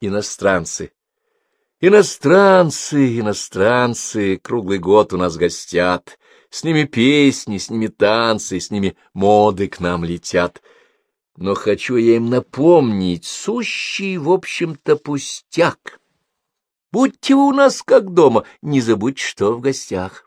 иностранцы. Иностранцы, иностранцы, круглый год у нас гостят. С ними песни, с ними танцы, с ними моды к нам летят. Но хочу я им напомнить сущий, в общем-то, пустяк. Будьте у нас как дома, не забудьте, что в гостях.